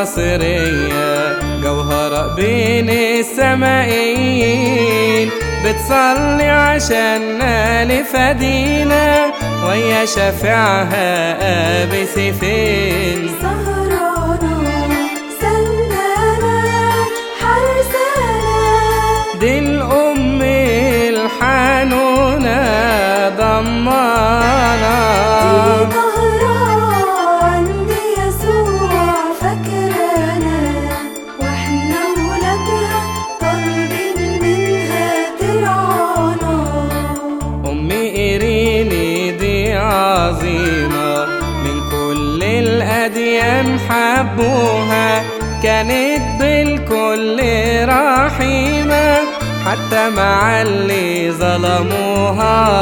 الناصرية جوهرة بين السمائين بتصلي عشاننا لفدينا ويا شفيعها سندانة حرسانة. دي الأم الحنونة ضمانة عظيمة من كل الأديان حبوها كانت بالكل رحيمة حتى مع اللي ظلموها.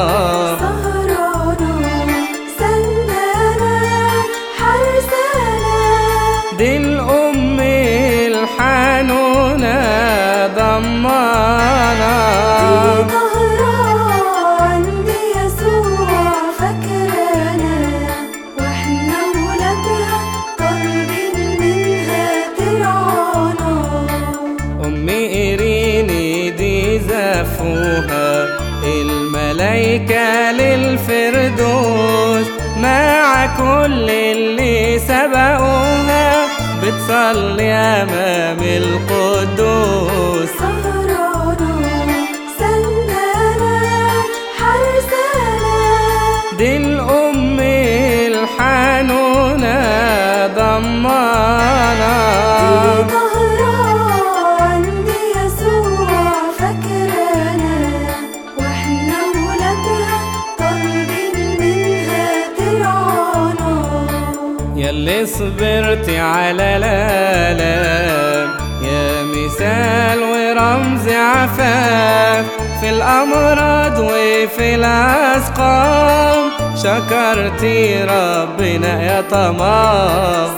زفوها الملايكة للفردوس مع كل اللي سبقوها. بتصلي أمام القدوس. دي الأم الحنونة ضمانة يلي صبرتي على الآلام. يا مثال ورمز عفاف. في الأمراض وفي الأسقام. شكرتي ربنا يا طمام.